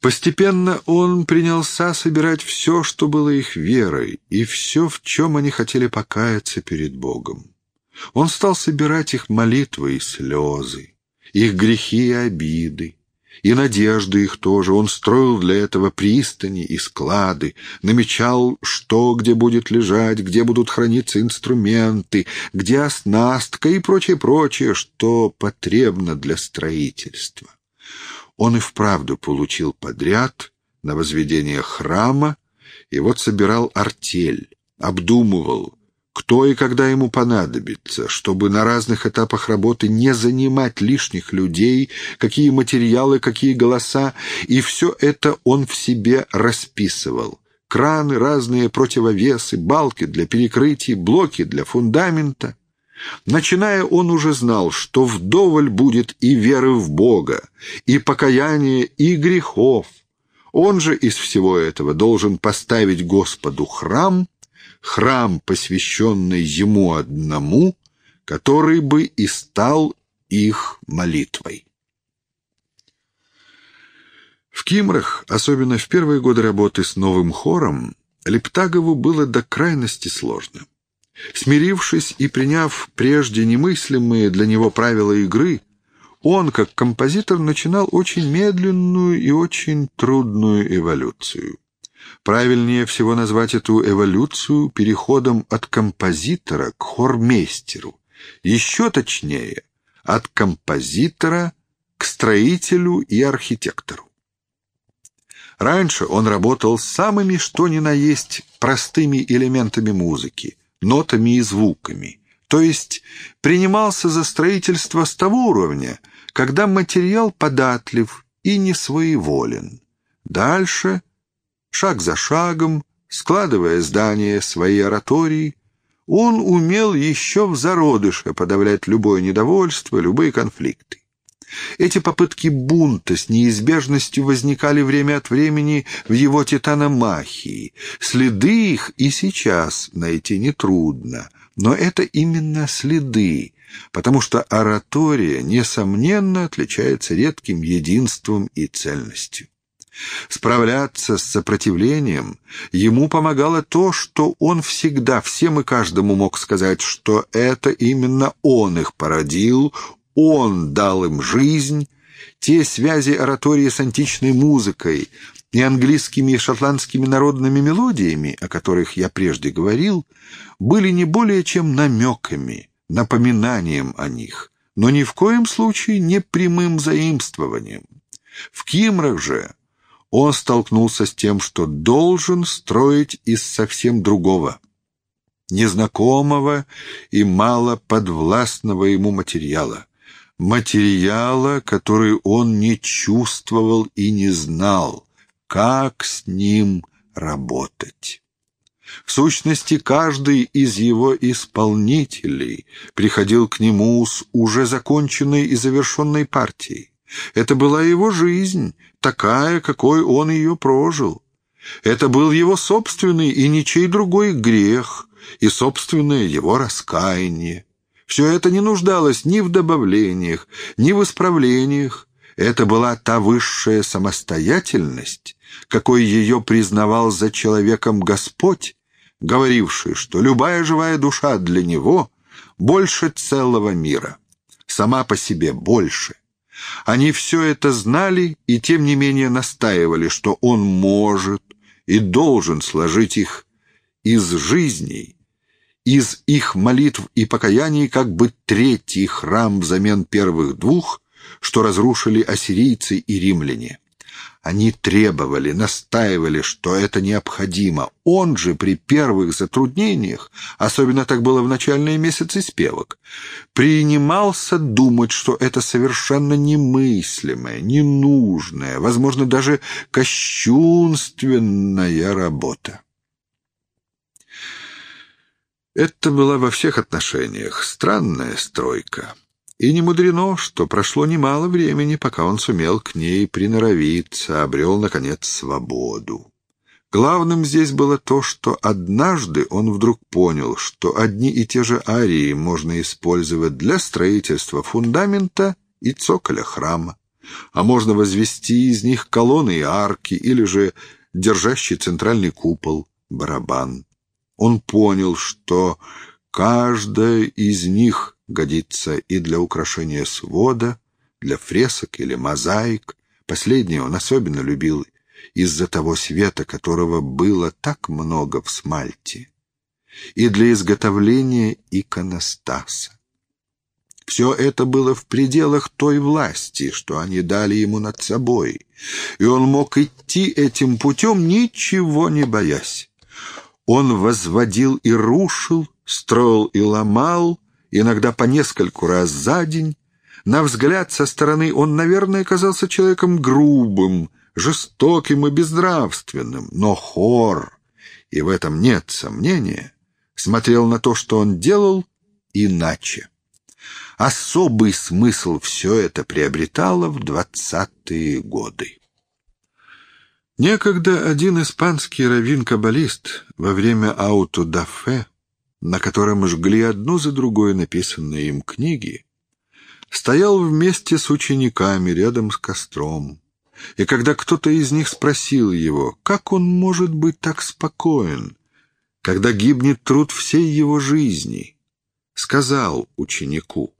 Постепенно он принялся собирать все, что было их верой, и все, в чем они хотели покаяться перед Богом. Он стал собирать их молитвы и слезы, их грехи и обиды, и надежды их тоже. Он строил для этого пристани и склады, намечал, что где будет лежать, где будут храниться инструменты, где оснастка и прочее-прочее, что потребно для строительства. Он и вправду получил подряд на возведение храма, и вот собирал артель, обдумывал, кто и когда ему понадобится, чтобы на разных этапах работы не занимать лишних людей, какие материалы, какие голоса, и все это он в себе расписывал. Краны, разные противовесы, балки для перекрытий, блоки для фундамента. Начиная, он уже знал, что вдоволь будет и веры в Бога, и покаяния, и грехов. Он же из всего этого должен поставить Господу храм, храм, посвященный Ему одному, который бы и стал их молитвой. В Кимрах, особенно в первые годы работы с новым хором, Лептагову было до крайности сложно. Смирившись и приняв прежде немыслимые для него правила игры, он, как композитор, начинал очень медленную и очень трудную эволюцию. Правильнее всего назвать эту эволюцию переходом от композитора к хормейстеру. Еще точнее, от композитора к строителю и архитектору. Раньше он работал самыми что ни на есть простыми элементами музыки, нотами и звуками, то есть принимался за строительство с того уровня, когда материал податлив и не своеволен. Дальше, шаг за шагом, складывая здание своей оратории, он умел еще в зародыше подавлять любое недовольство, любые конфликты. Эти попытки бунта с неизбежностью возникали время от времени в его титаномахии. Следы их и сейчас найти нетрудно, но это именно следы, потому что оратория, несомненно, отличается редким единством и цельностью. Справляться с сопротивлением ему помогало то, что он всегда всем и каждому мог сказать, что это именно он их породил, он дал им жизнь, те связи оратории с античной музыкой и английскими и шотландскими народными мелодиями, о которых я прежде говорил, были не более чем намеками, напоминанием о них, но ни в коем случае не прямым заимствованием. В Кимрах же он столкнулся с тем, что должен строить из совсем другого, незнакомого и мало подвластного ему материала материала, который он не чувствовал и не знал, как с ним работать. В сущности, каждый из его исполнителей приходил к нему с уже законченной и завершенной партией. Это была его жизнь, такая, какой он ее прожил. Это был его собственный и ничей другой грех, и собственное его раскаяние. Все это не нуждалось ни в добавлениях, ни в исправлениях. Это была та высшая самостоятельность, какой ее признавал за человеком Господь, говоривший, что любая живая душа для него больше целого мира, сама по себе больше. Они все это знали и тем не менее настаивали, что он может и должен сложить их из жизней, из их молитв и покаяний как бы третий храм взамен первых двух, что разрушили ассирийцы и римляне. Они требовали, настаивали, что это необходимо. Он же при первых затруднениях, особенно так было в начальные месяцы спевок, принимался думать, что это совершенно немыслимая, ненужная, возможно, даже кощунственная работа. Это была во всех отношениях странная стройка. И не мудрено, что прошло немало времени, пока он сумел к ней приноровиться, обрел, наконец, свободу. Главным здесь было то, что однажды он вдруг понял, что одни и те же арии можно использовать для строительства фундамента и цоколя храма. а можно возвести из них колонны и арки, или же держащий центральный купол, барабан. Он понял, что каждая из них годится и для украшения свода, для фресок или мозаик. Последнее он особенно любил из-за того света, которого было так много в смальте, и для изготовления иконостаса. Все это было в пределах той власти, что они дали ему над собой, и он мог идти этим путем, ничего не боясь. Он возводил и рушил, строил и ломал, иногда по нескольку раз за день. На взгляд со стороны он, наверное, казался человеком грубым, жестоким и безнравственным, но хор, и в этом нет сомнения, смотрел на то, что он делал, иначе. Особый смысл все это приобретало в двадцатые годы. Некогда один испанский раввин-каббалист во время аутодафе, на котором жгли одну за другой написанные им книги, стоял вместе с учениками рядом с костром. И когда кто-то из них спросил его, как он может быть так спокоен, когда гибнет труд всей его жизни, сказал ученику,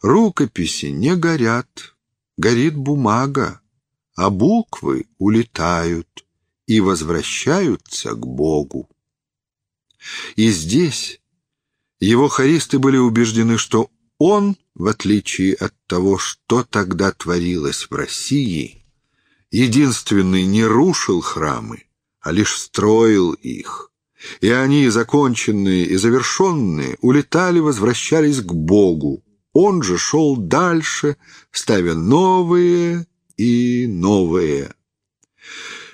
Рукописи не горят, горит бумага, а буквы улетают и возвращаются к Богу. И здесь его хористы были убеждены, что он, в отличие от того, что тогда творилось в России, единственный не рушил храмы, а лишь строил их. И они, законченные и завершенные, улетали, возвращались к Богу, он же шел дальше, ставя новые и новые.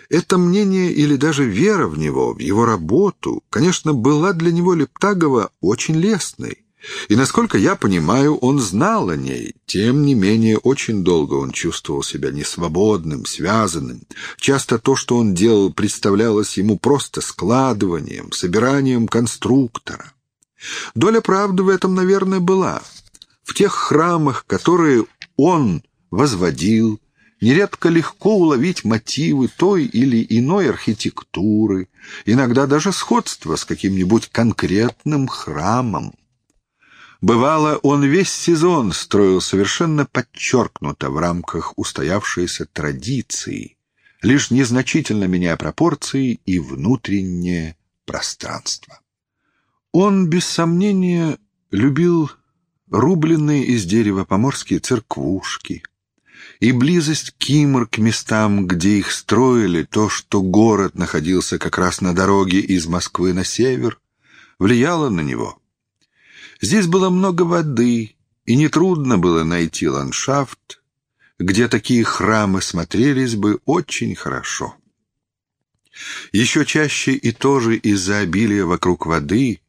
Это мнение или даже вера в него, в его работу, конечно, была для него Лептагова очень лестной. И, насколько я понимаю, он знал о ней. Тем не менее, очень долго он чувствовал себя несвободным, связанным. Часто то, что он делал, представлялось ему просто складыванием, собиранием конструктора. Доля правды в этом, наверное, была. В тех храмах, которые он возводил, нередко легко уловить мотивы той или иной архитектуры, иногда даже сходство с каким-нибудь конкретным храмом. Бывало, он весь сезон строил совершенно подчеркнуто в рамках устоявшейся традиции, лишь незначительно меняя пропорции и внутреннее пространство. Он, без сомнения, любил рубленные из дерева поморские церквушки, и близость Кимр к местам, где их строили, то, что город находился как раз на дороге из Москвы на север, влияло на него. Здесь было много воды, и нетрудно было найти ландшафт, где такие храмы смотрелись бы очень хорошо. Еще чаще и тоже из-за обилия вокруг воды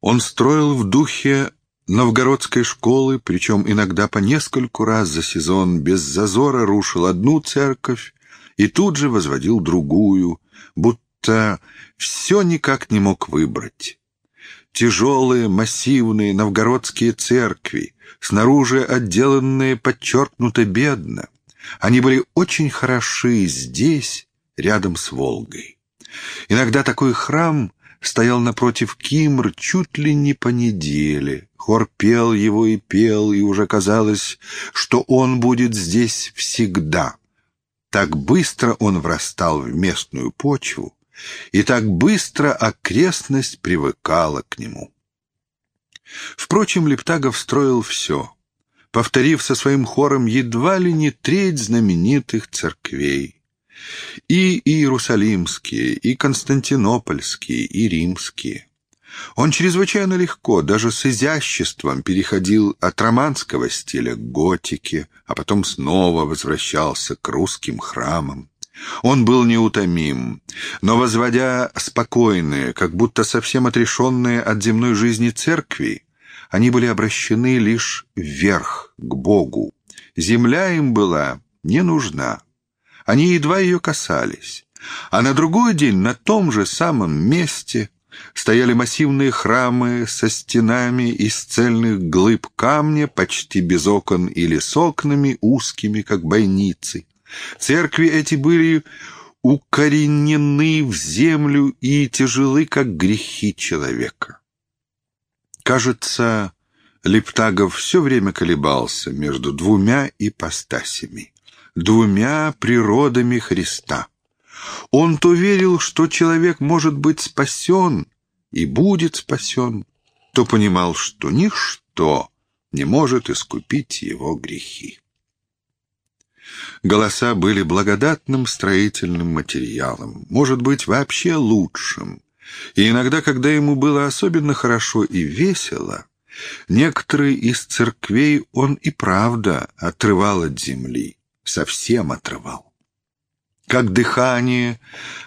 он строил в духе новгородской школы, причем иногда по нескольку раз за сезон, без зазора рушил одну церковь и тут же возводил другую, будто все никак не мог выбрать. Тяжелые, массивные новгородские церкви, снаружи отделанные подчеркнуто бедно, они были очень хороши здесь, рядом с Волгой. Иногда такой храм стоял напротив Кимр чуть ли не по неделе, Хор пел его и пел, и уже казалось, что он будет здесь всегда. Так быстро он врастал в местную почву, и так быстро окрестность привыкала к нему. Впрочем, Лептагов строил все, повторив со своим хором едва ли не треть знаменитых церквей. И иерусалимские, и константинопольские, и римские. Он чрезвычайно легко, даже с изяществом, переходил от романского стиля к готике, а потом снова возвращался к русским храмам. Он был неутомим, но, возводя спокойные, как будто совсем отрешенные от земной жизни церкви, они были обращены лишь вверх, к Богу. Земля им была не нужна. Они едва ее касались. А на другой день на том же самом месте стояли массивные храмы со стенами из цельных глыб камня, почти без окон или с окнами, узкими, как бойницы. Церкви эти были укоренены в землю и тяжелы, как грехи человека. Кажется, Лептагов все время колебался между двумя ипостасями, двумя природами Христа. Он то верил, что человек может быть спасен и будет спасен, то понимал, что ничто не может искупить его грехи. Голоса были благодатным строительным материалом, может быть, вообще лучшим. И иногда, когда ему было особенно хорошо и весело, некоторые из церквей он и правда отрывал от земли, совсем отрывал. Как дыхание,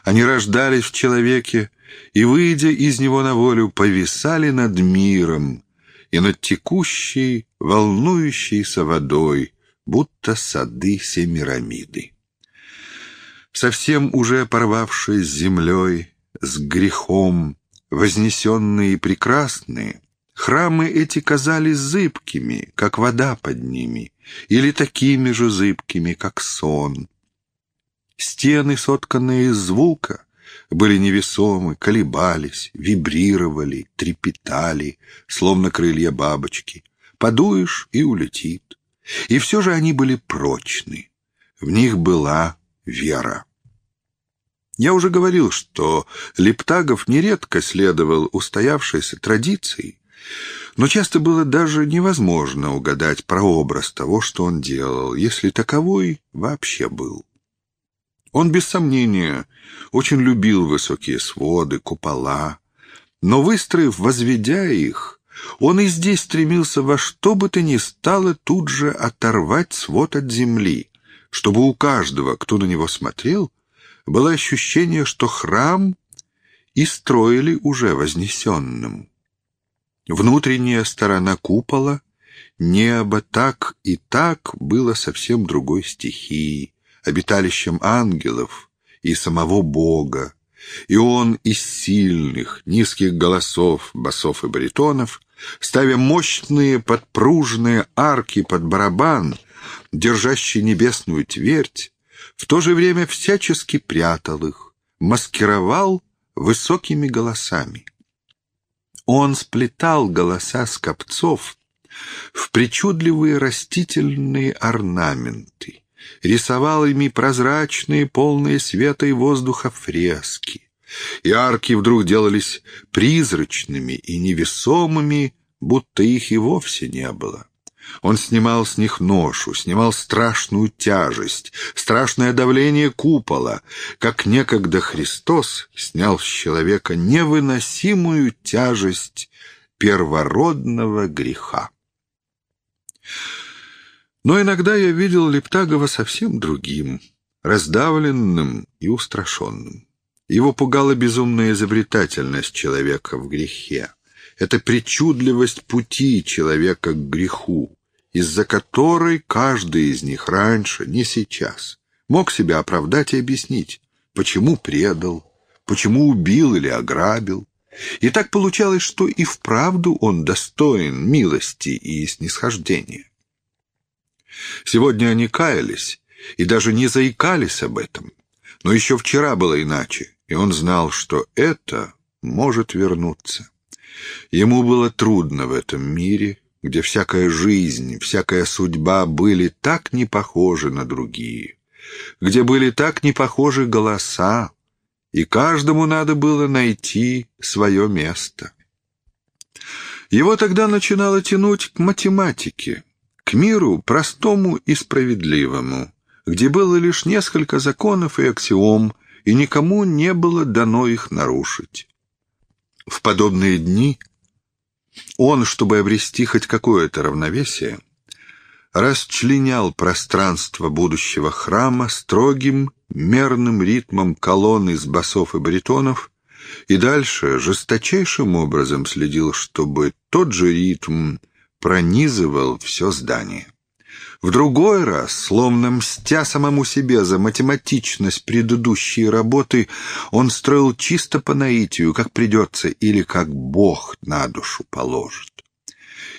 они рождались в человеке и, выйдя из него на волю, повисали над миром и над текущей, волнующейся водой, будто сады Семирамиды. Совсем уже порвавшие с землей, с грехом, вознесенные и прекрасные, храмы эти казались зыбкими, как вода под ними, или такими же зыбкими, как сон. Стены, сотканные из звука, были невесомы, колебались, вибрировали, трепетали, словно крылья бабочки. Подуешь — и улетит. И все же они были прочны. В них была вера. Я уже говорил, что Лептагов нередко следовал устоявшейся традиции, но часто было даже невозможно угадать прообраз того, что он делал, если таковой вообще был. Он, без сомнения, очень любил высокие своды, купола, но, выстроив, возведя их, он и здесь стремился во что бы то ни стало тут же оторвать свод от земли, чтобы у каждого, кто на него смотрел, было ощущение, что храм и строили уже вознесенным. Внутренняя сторона купола, небо так и так было совсем другой стихией, обиталищем ангелов и самого Бога, и он из сильных, низких голосов, басов и баритонов ставя мощные подпружные арки под барабан, держащий небесную твердь, в то же время всячески прятал их, маскировал высокими голосами. Он сплетал голоса скопцов в причудливые растительные орнаменты, рисовал ими прозрачные, полные света и воздуха фрески, и арки вдруг делались призрачными и невесомыми, будто их и вовсе не было. Он снимал с них ношу, снимал страшную тяжесть, страшное давление купола, как некогда Христос снял с человека невыносимую тяжесть первородного греха. Но иногда я видел Лептагова совсем другим, раздавленным и устрашенным. Его пугала безумная изобретательность человека в грехе. Это причудливость пути человека к греху, из-за которой каждый из них раньше, не сейчас, мог себя оправдать и объяснить, почему предал, почему убил или ограбил. И так получалось, что и вправду он достоин милости и снисхождения. Сегодня они каялись и даже не заикались об этом. Но еще вчера было иначе и он знал, что это может вернуться. Ему было трудно в этом мире, где всякая жизнь, всякая судьба были так не похожи на другие, где были так не похожи голоса, и каждому надо было найти свое место. Его тогда начинало тянуть к математике, к миру простому и справедливому, где было лишь несколько законов и аксиом, и никому не было дано их нарушить. В подобные дни он, чтобы обрести хоть какое-то равновесие, расчленял пространство будущего храма строгим, мерным ритмом колонн из басов и баритонов и дальше жесточайшим образом следил, чтобы тот же ритм пронизывал все здание В другой раз, словно мстя самому себе за математичность предыдущей работы, он строил чисто по наитию, как придется или как Бог на душу положит.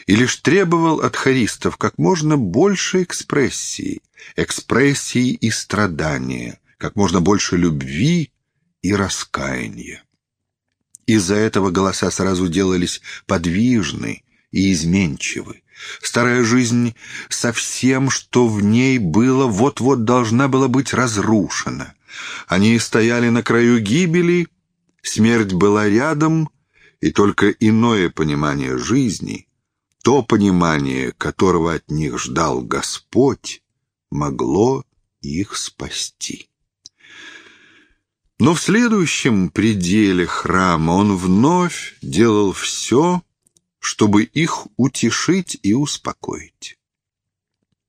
И лишь требовал от хористов как можно больше экспрессии, экспрессии и страдания, как можно больше любви и раскаяния. Из-за этого голоса сразу делались подвижны и изменчивы. Старая жизнь со всем, что в ней было, вот-вот должна была быть разрушена. Они стояли на краю гибели, смерть была рядом, и только иное понимание жизни, то понимание, которого от них ждал Господь, могло их спасти. Но в следующем пределе храма он вновь делал все, чтобы их утешить и успокоить.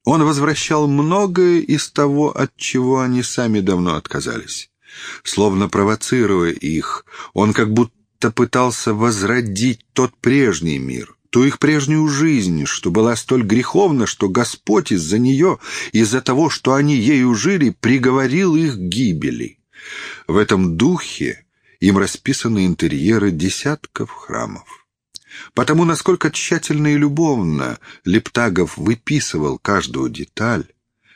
Он возвращал многое из того, от чего они сами давно отказались. Словно провоцируя их, он как будто пытался возродить тот прежний мир, ту их прежнюю жизнь, что была столь греховна, что Господь из-за нее, из-за того, что они ею жили, приговорил их к гибели. В этом духе им расписаны интерьеры десятков храмов. Потому, насколько тщательно и любовно Лептагов выписывал каждую деталь,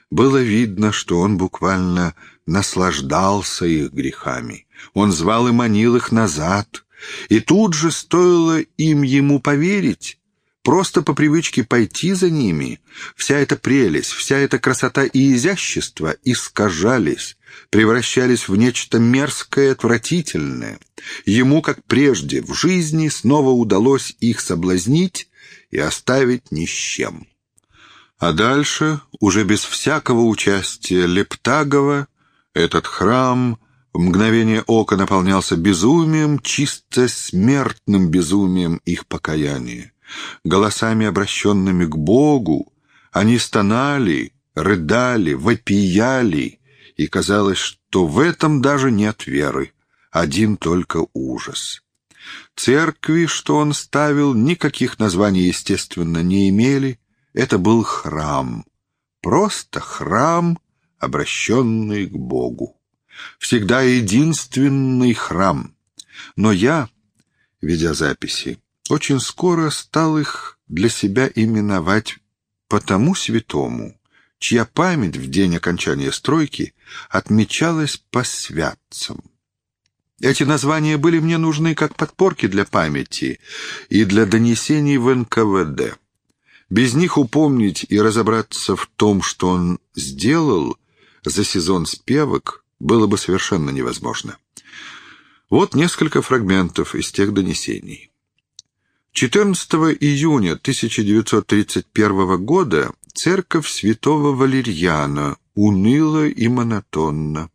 было видно, что он буквально наслаждался их грехами. Он звал и манил их назад, и тут же стоило им ему поверить, просто по привычке пойти за ними, вся эта прелесть, вся эта красота и изящество искажались, превращались в нечто мерзкое отвратительное. Ему, как прежде, в жизни снова удалось их соблазнить и оставить ни с чем. А дальше, уже без всякого участия Лептагова, этот храм в мгновение ока наполнялся безумием, чисто смертным безумием их покаяния. Голосами, обращенными к Богу, они стонали, рыдали, вопияли, и казалось, что в этом даже нет веры, один только ужас. Церкви, что он ставил, никаких названий, естественно, не имели. Это был храм. Просто храм, обращенный к Богу. Всегда единственный храм. Но я, ведя записи, очень скоро стал их для себя именовать по тому святому, чья память в день окончания стройки отмечалась по святцам. Эти названия были мне нужны как подпорки для памяти и для донесений в НКВД. Без них упомнить и разобраться в том, что он сделал за сезон спевок, было бы совершенно невозможно. Вот несколько фрагментов из тех донесений. 14 июня 1931 года церковь святого Валерьяна уныла и монотонно.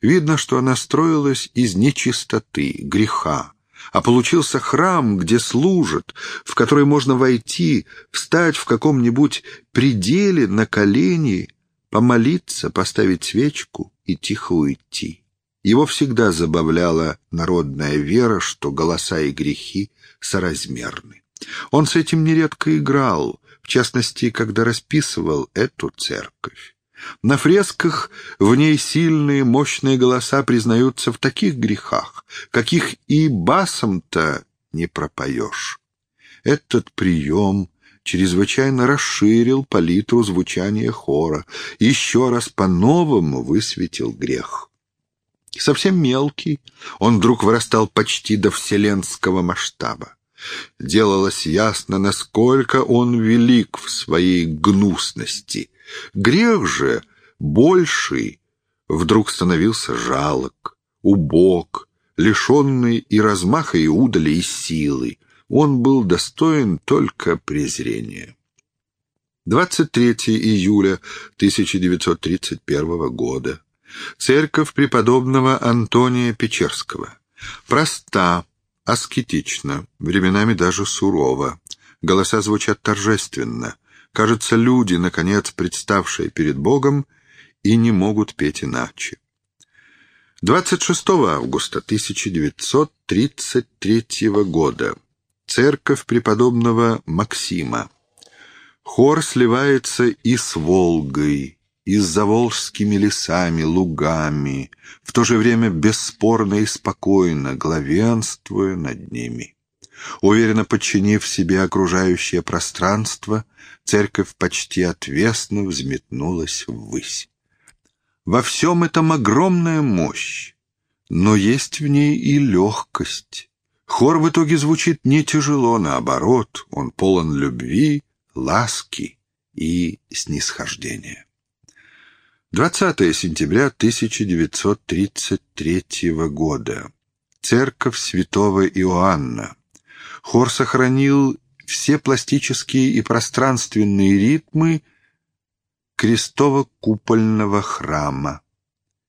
Видно, что она строилась из нечистоты, греха, а получился храм, где служат, в который можно войти, встать в каком-нибудь пределе на колени, помолиться, поставить свечку и тихо уйти. Его всегда забавляла народная вера, что голоса и грехи соразмерны. Он с этим нередко играл, в частности, когда расписывал эту церковь. На фресках в ней сильные, мощные голоса признаются в таких грехах, каких и басом-то не пропоешь. Этот прием чрезвычайно расширил палитру звучания хора, еще раз по-новому высветил грех. Совсем мелкий, он вдруг вырастал почти до вселенского масштаба. Делалось ясно, насколько он велик в своей гнусности. Грех же, больший, вдруг становился жалок, убог, лишенный и размаха, и удали, и силы. Он был достоин только презрения. 23 июля 1931 года. Церковь преподобного Антония Печерского. Проста, аскетично, временами даже сурово. Голоса звучат торжественно. Кажется, люди, наконец представшие перед Богом, и не могут петь иначе. 26 августа 1933 года. Церковь преподобного Максима. Хор сливается и с Волгой, и с заволжскими лесами, лугами, в то же время бесспорно и спокойно, главенствуя над ними. Уверенно подчинив себе окружающее пространство, церковь почти отвесно взметнулась ввысь. Во всем этом огромная мощь, но есть в ней и легкость. Хор в итоге звучит не тяжело, наоборот, он полон любви, ласки и снисхождения. 20 сентября 1933 года. Церковь святого Иоанна. Хор сохранил все пластические и пространственные ритмы крестово-купольного храма.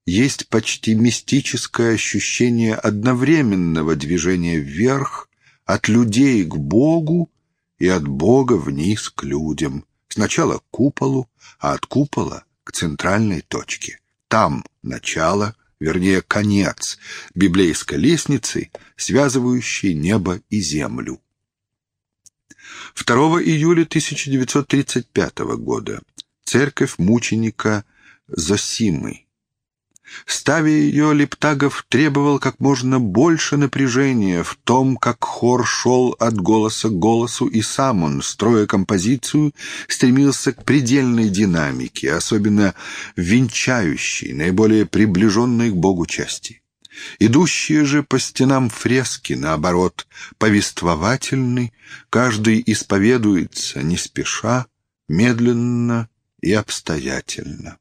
Есть почти мистическое ощущение одновременного движения вверх от людей к Богу и от Бога вниз к людям. Сначала к куполу, а от купола к центральной точке. Там начало, вернее конец библейской лестницы, связывающей небо и землю. 2 июля 1935 года церковь мученика Зосимы Ставя ее, Лептагов требовал как можно больше напряжения в том, как хор шел от голоса к голосу, и сам он, строя композицию, стремился к предельной динамике, особенно венчающей, наиболее приближенной к Богу части. Идущие же по стенам фрески, наоборот, повествовательны, каждый исповедуется не спеша, медленно и обстоятельно.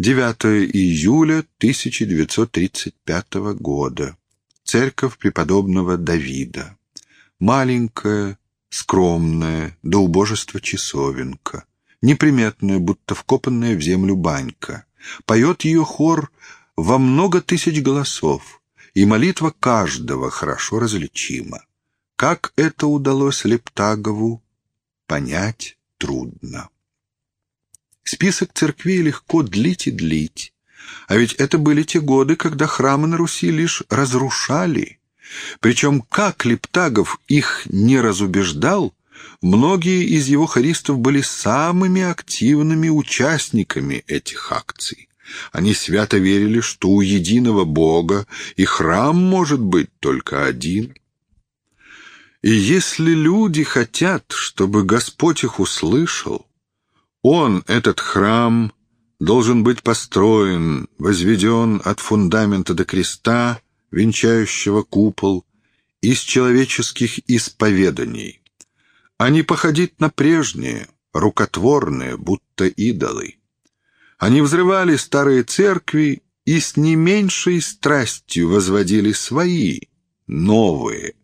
9 июля 1935 года. Церковь преподобного Давида. Маленькая, скромная, до убожества часовенка. Неприметная, будто вкопанная в землю банька. Поет ее хор во много тысяч голосов, и молитва каждого хорошо различима. Как это удалось Лептагову, понять трудно. Список церквей легко длить и длить. А ведь это были те годы, когда храмы на Руси лишь разрушали. Причем как Лептагов их не разубеждал, многие из его хористов были самыми активными участниками этих акций. Они свято верили, что у единого Бога и храм может быть только один. И если люди хотят, чтобы Господь их услышал, он, этот храм, должен быть построен, возведен от фундамента до креста, венчающего купол, из человеческих исповеданий, а не походить на прежние, рукотворные, будто идолы. Они взрывали старые церкви и с не меньшей страстью возводили свои, новые,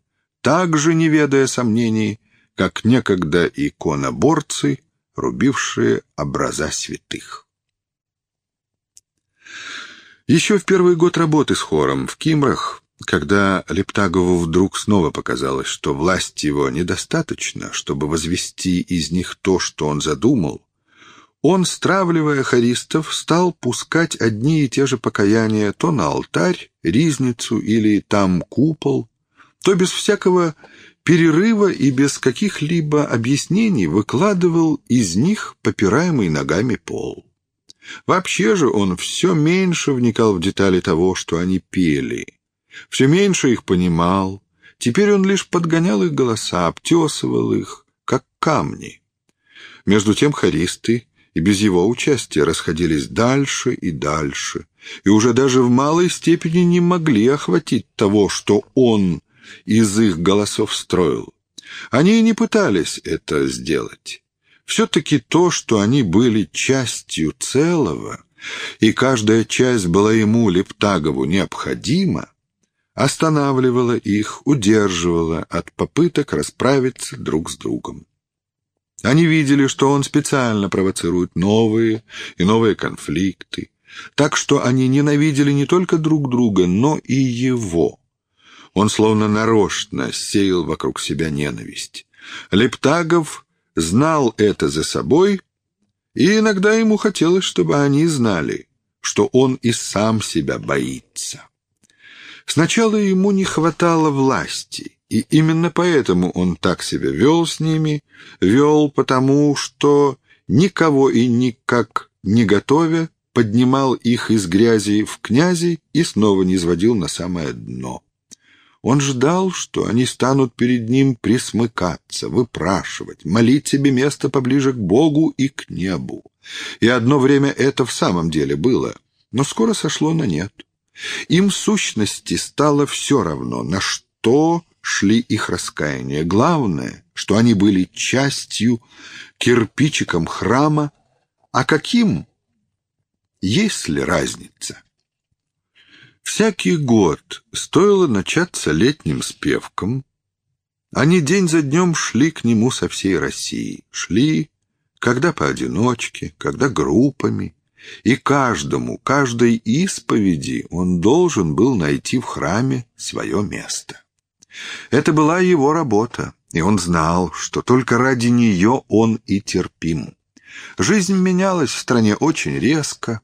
также не ведая сомнений, как некогда иконоборцы рубившие образа святых. Еще в первый год работы с хором в Кимрах, когда Лептагову вдруг снова показалось, что власти его недостаточно, чтобы возвести из них то, что он задумал, он, стравливая хористов, стал пускать одни и те же покаяния то на алтарь, ризницу или там купол, то без всякого перерыва и без каких-либо объяснений выкладывал из них попираемый ногами пол. Вообще же он все меньше вникал в детали того, что они пели, все меньше их понимал, теперь он лишь подгонял их голоса, обтесывал их, как камни. Между тем хористы и без его участия расходились дальше и дальше, и уже даже в малой степени не могли охватить того, что он из их голосов строил. Они и не пытались это сделать. Все-таки то, что они были частью целого, и каждая часть была ему, Лептагову, необходима, останавливала их, удерживала от попыток расправиться друг с другом. Они видели, что он специально провоцирует новые и новые конфликты, так что они ненавидели не только друг друга, но и его. Он словно нарочно сеял вокруг себя ненависть. Лептагов знал это за собой, и иногда ему хотелось, чтобы они знали, что он и сам себя боится. Сначала ему не хватало власти, И именно поэтому он так себя вел с ними, вел потому, что никого и никак не готовя, поднимал их из грязи в князи и снова не сводил на самое дно. Он ждал, что они станут перед ним присмыкаться, выпрашивать, молить себе место поближе к Богу и к небу. И одно время это в самом деле было, но скоро сошло на нет. Им в сущности стало все равно, на что шли их раскаяния. Главное, что они были частью, кирпичиком храма, а каким, есть ли разница? Всякий год стоило начаться летним спевком. Они день за днем шли к нему со всей России. Шли, когда поодиночке, когда группами. И каждому, каждой исповеди он должен был найти в храме свое место. Это была его работа, и он знал, что только ради нее он и терпим. Жизнь менялась в стране очень резко,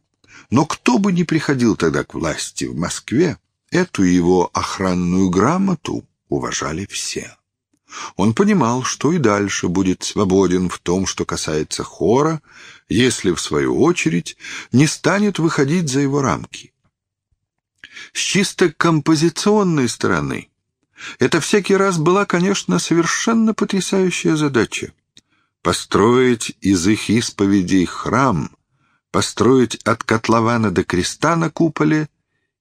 но кто бы ни приходил тогда к власти в Москве, эту его охранную грамоту уважали все. Он понимал, что и дальше будет свободен в том, что касается хора, если, в свою очередь, не станет выходить за его рамки. С чисто композиционной стороны это всякий раз была, конечно, совершенно потрясающая задача — построить из их исповедей храм — построить от котлована до креста на куполе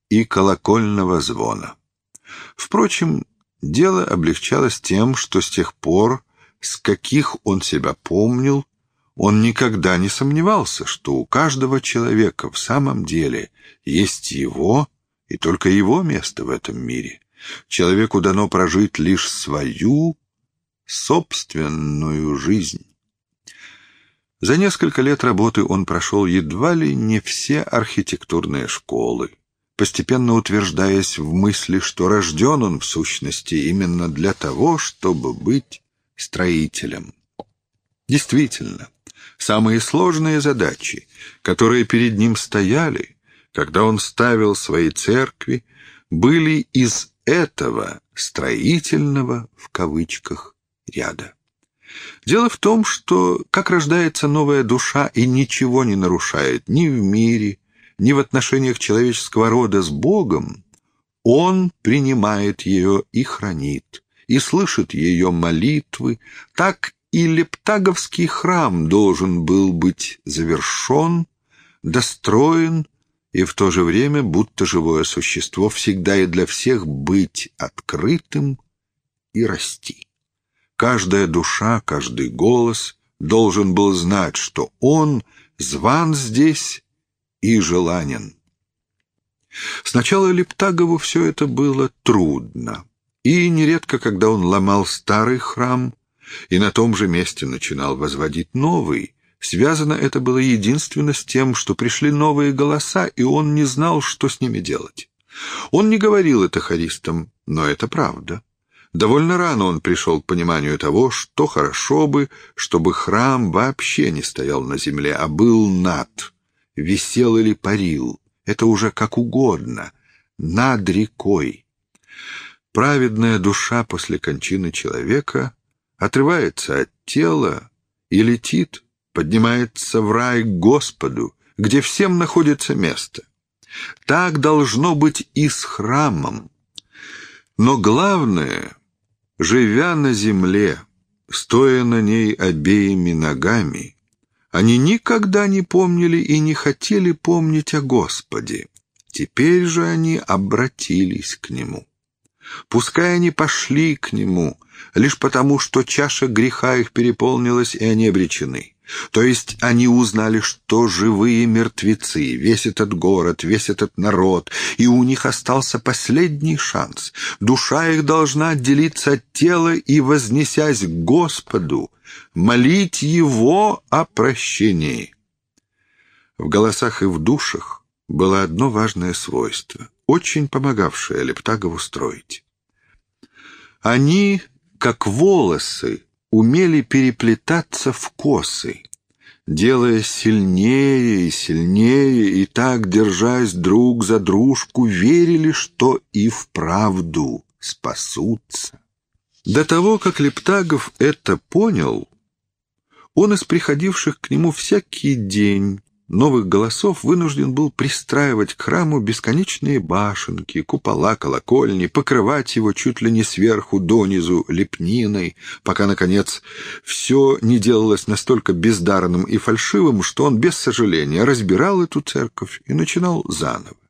и колокольного звона. Впрочем, дело облегчалось тем, что с тех пор, с каких он себя помнил, он никогда не сомневался, что у каждого человека в самом деле есть его и только его место в этом мире. Человеку дано прожить лишь свою собственную жизнь. За несколько лет работы он прошел едва ли не все архитектурные школы, постепенно утверждаясь в мысли, что рожден он в сущности именно для того, чтобы быть строителем. Действительно, самые сложные задачи, которые перед ним стояли, когда он ставил свои церкви, были из этого «строительного» в кавычках ряда. Дело в том, что как рождается новая душа и ничего не нарушает ни в мире, ни в отношениях человеческого рода с Богом, он принимает ее и хранит, и слышит ее молитвы, так и Лептаговский храм должен был быть завершен, достроен и в то же время, будто живое существо, всегда и для всех быть открытым и расти. Каждая душа, каждый голос должен был знать, что он зван здесь и желанен. Сначала Лептагову все это было трудно, и нередко, когда он ломал старый храм и на том же месте начинал возводить новый, связано это было единственно с тем, что пришли новые голоса, и он не знал, что с ними делать. Он не говорил это хористам, но это правда. Довольно рано он пришел к пониманию того, что хорошо бы, чтобы храм вообще не стоял на земле, а был над, висел или парил, это уже как угодно, над рекой. Праведная душа после кончины человека отрывается от тела и летит, поднимается в рай к Господу, где всем находится место. Так должно быть и с храмом. Но главное Живя на земле, стоя на ней обеими ногами, они никогда не помнили и не хотели помнить о Господе. Теперь же они обратились к Нему. Пускай они пошли к Нему, лишь потому, что чаша греха их переполнилась, и они обречены. То есть они узнали, что живые мертвецы, весь этот город, весь этот народ, и у них остался последний шанс. Душа их должна отделиться от тела и, вознесясь к Господу, молить Его о прощении. В голосах и в душах было одно важное свойство, очень помогавшее Лептагову строить. Они, как волосы, умели переплетаться в косы, делая сильнее и сильнее, и так, держась друг за дружку, верили, что и вправду спасутся. До того, как Лептагов это понял, он из приходивших к нему всякий день новых голосов вынужден был пристраивать к храму бесконечные башенки, купола, колокольни, покрывать его чуть ли не сверху донизу лепниной, пока, наконец, все не делалось настолько бездарным и фальшивым, что он без сожаления разбирал эту церковь и начинал заново.